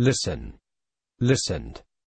listen, listened.